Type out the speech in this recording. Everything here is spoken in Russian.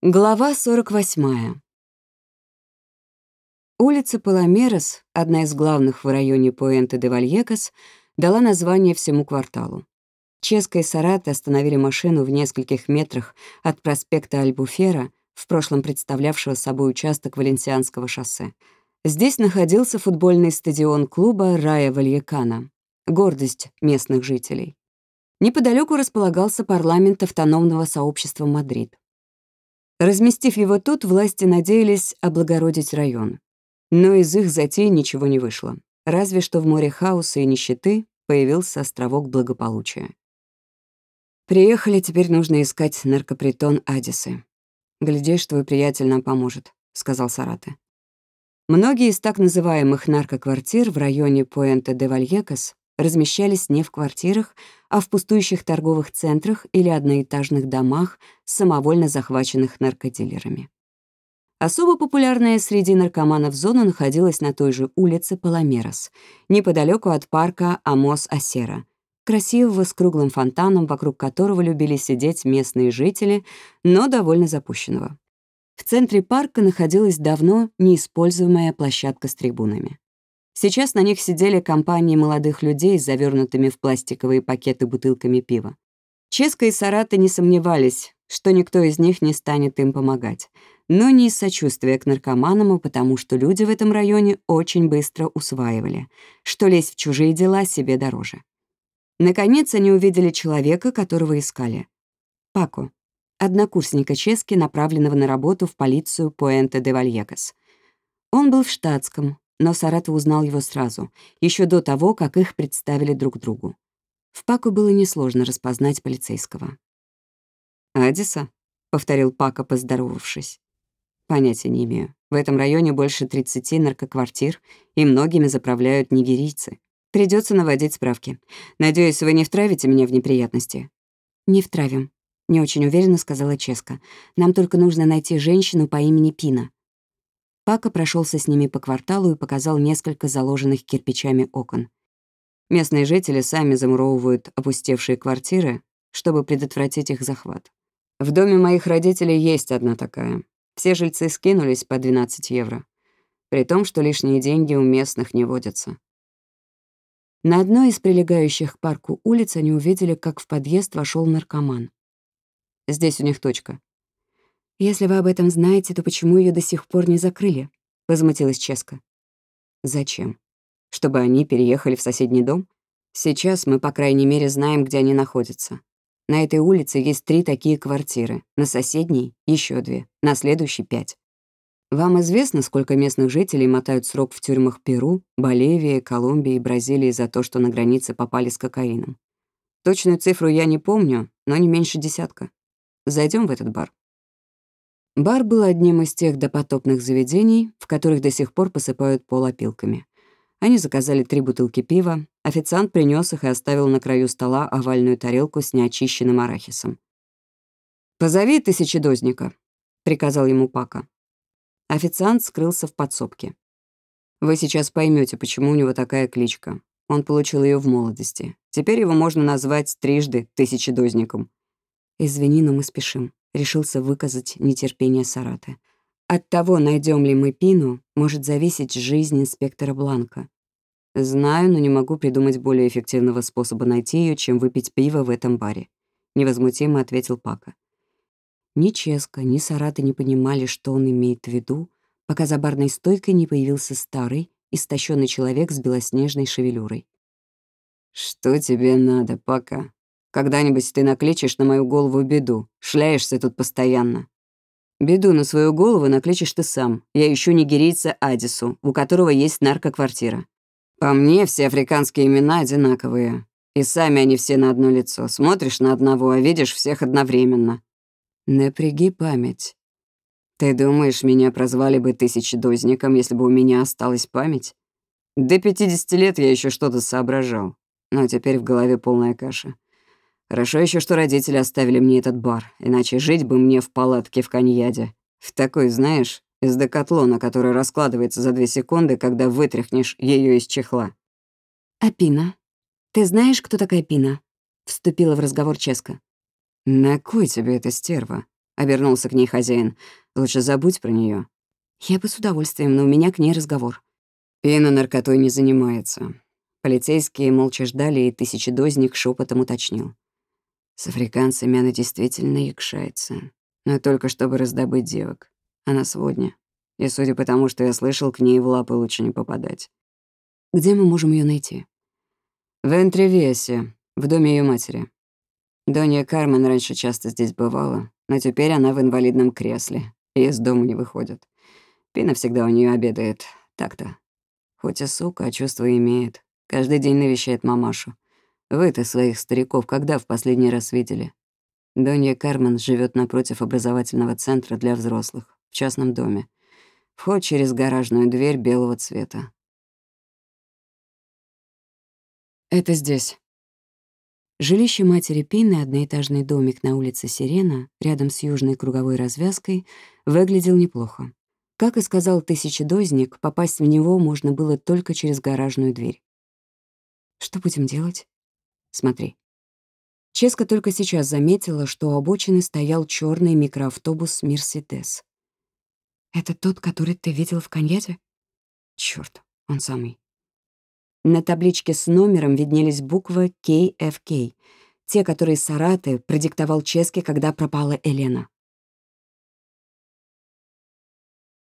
Глава 48. Улица Паламерос, одна из главных в районе Пуэнте де Вальекас, дала название всему кварталу. Ческа и Сарат остановили машину в нескольких метрах от проспекта Альбуфера, в прошлом представлявшего собой участок Валенсианского шоссе. Здесь находился футбольный стадион клуба «Рая Вальекана», гордость местных жителей. Неподалеку располагался парламент автономного сообщества Мадрид. Разместив его тут, власти надеялись облагородить район. Но из их затей ничего не вышло. Разве что в море хаоса и нищеты появился островок благополучия. «Приехали, теперь нужно искать наркопритон Адисы. Глядишь, твой приятель нам поможет», — сказал Сарате. Многие из так называемых наркоквартир в районе Пуэнте-де-Вальекас размещались не в квартирах, а в пустующих торговых центрах или одноэтажных домах, самовольно захваченных наркодилерами. Особо популярная среди наркоманов зона находилась на той же улице Паламерос, неподалеку от парка Амос-Асера, красивого с круглым фонтаном, вокруг которого любили сидеть местные жители, но довольно запущенного. В центре парка находилась давно неиспользуемая площадка с трибунами. Сейчас на них сидели компании молодых людей с завернутыми в пластиковые пакеты бутылками пива. Ческа и Сарата не сомневались, что никто из них не станет им помогать, но не из сочувствия к наркоманам, а потому что люди в этом районе очень быстро усваивали, что лезть в чужие дела себе дороже. Наконец они увидели человека, которого искали. Пако, однокурсника Чески, направленного на работу в полицию Пуэнте де Вальекас. Он был в штатском, но Саратов узнал его сразу, еще до того, как их представили друг другу. В Паку было несложно распознать полицейского. «Адиса?» — повторил Пака, поздоровавшись. «Понятия не имею. В этом районе больше 30 наркоквартир, и многими заправляют нигерийцы. Придется наводить справки. Надеюсь, вы не втравите меня в неприятности?» «Не втравим», — не очень уверенно сказала Ческа. «Нам только нужно найти женщину по имени Пина. Пака прошелся с ними по кварталу и показал несколько заложенных кирпичами окон. Местные жители сами замуровывают опустевшие квартиры, чтобы предотвратить их захват. В доме моих родителей есть одна такая. Все жильцы скинулись по 12 евро. При том, что лишние деньги у местных не водятся. На одной из прилегающих к парку улиц они увидели, как в подъезд вошел наркоман. Здесь у них точка. «Если вы об этом знаете, то почему ее до сих пор не закрыли?» — возмутилась Ческа. «Зачем? Чтобы они переехали в соседний дом? Сейчас мы, по крайней мере, знаем, где они находятся. На этой улице есть три такие квартиры, на соседней — еще две, на следующей — пять. Вам известно, сколько местных жителей мотают срок в тюрьмах Перу, Боливии, Колумбии и Бразилии за то, что на границе попали с кокаином? Точную цифру я не помню, но не меньше десятка. Зайдем в этот бар. Бар был одним из тех допотопных заведений, в которых до сих пор посыпают пол опилками. Они заказали три бутылки пива, официант принес их и оставил на краю стола овальную тарелку с неочищенным арахисом. «Позови тысячедозника», — приказал ему Пака. Официант скрылся в подсобке. Вы сейчас поймете, почему у него такая кличка. Он получил ее в молодости. Теперь его можно назвать трижды тысячедозником. «Извини, но мы спешим», решился выказать нетерпение Сараты. От того, найдем ли мы Пину, может зависеть жизнь инспектора Бланка. Знаю, но не могу придумать более эффективного способа найти ее, чем выпить пиво в этом баре. Невозмутимо ответил Пака. Ни Ческа, ни Сараты не понимали, что он имеет в виду, пока за барной стойкой не появился старый, истощенный человек с белоснежной шевелюрой. «Что тебе надо, Пака?» Когда-нибудь ты накличешь на мою голову беду. Шляешься тут постоянно. Беду на свою голову накличешь ты сам. Я ищу нигерийца Адису, у которого есть наркоквартира. По мне, все африканские имена одинаковые. И сами они все на одно лицо. Смотришь на одного, а видишь всех одновременно. Напряги память. Ты думаешь, меня прозвали бы тысячедозником, если бы у меня осталась память? До 50 лет я еще что-то соображал. Но теперь в голове полная каша. Хорошо еще, что родители оставили мне этот бар, иначе жить бы мне в палатке в Каньяде. В такой, знаешь, из декатлона, который раскладывается за две секунды, когда вытряхнешь ее из чехла. «А Пина? Ты знаешь, кто такая Пина?» — вступила в разговор Ческа. «На кой тебе эта стерва? обернулся к ней хозяин. «Лучше забудь про нее. Я бы с удовольствием, но у меня к ней разговор. Пина наркотой не занимается. Полицейские молча ждали, и тысячедозник шепотом уточнил. С африканцами она действительно якшается. Но только чтобы раздобыть девок. Она сводня. И судя по тому, что я слышал, к ней в лапы лучше не попадать. Где мы можем ее найти? В Энтревесе, в доме ее матери. Донья Кармен раньше часто здесь бывала, но теперь она в инвалидном кресле и из дома не выходит. Пина всегда у нее обедает. Так-то. Хоть и сука, а чувства имеет. Каждый день навещает мамашу. Вы-то своих стариков когда в последний раз видели? Донья Кармен живет напротив образовательного центра для взрослых, в частном доме. Вход через гаражную дверь белого цвета. Это здесь. Жилище матери Пины, одноэтажный домик на улице Сирена, рядом с южной круговой развязкой, выглядел неплохо. Как и сказал тысячедозник, попасть в него можно было только через гаражную дверь. Что будем делать? Смотри. Ческа только сейчас заметила, что у обочины стоял черный микроавтобус «Мерседес». «Это тот, который ты видел в коньяте?» Черт, он самый. На табличке с номером виднелись буквы KFK, те, которые Сараты продиктовал Ческе, когда пропала Елена.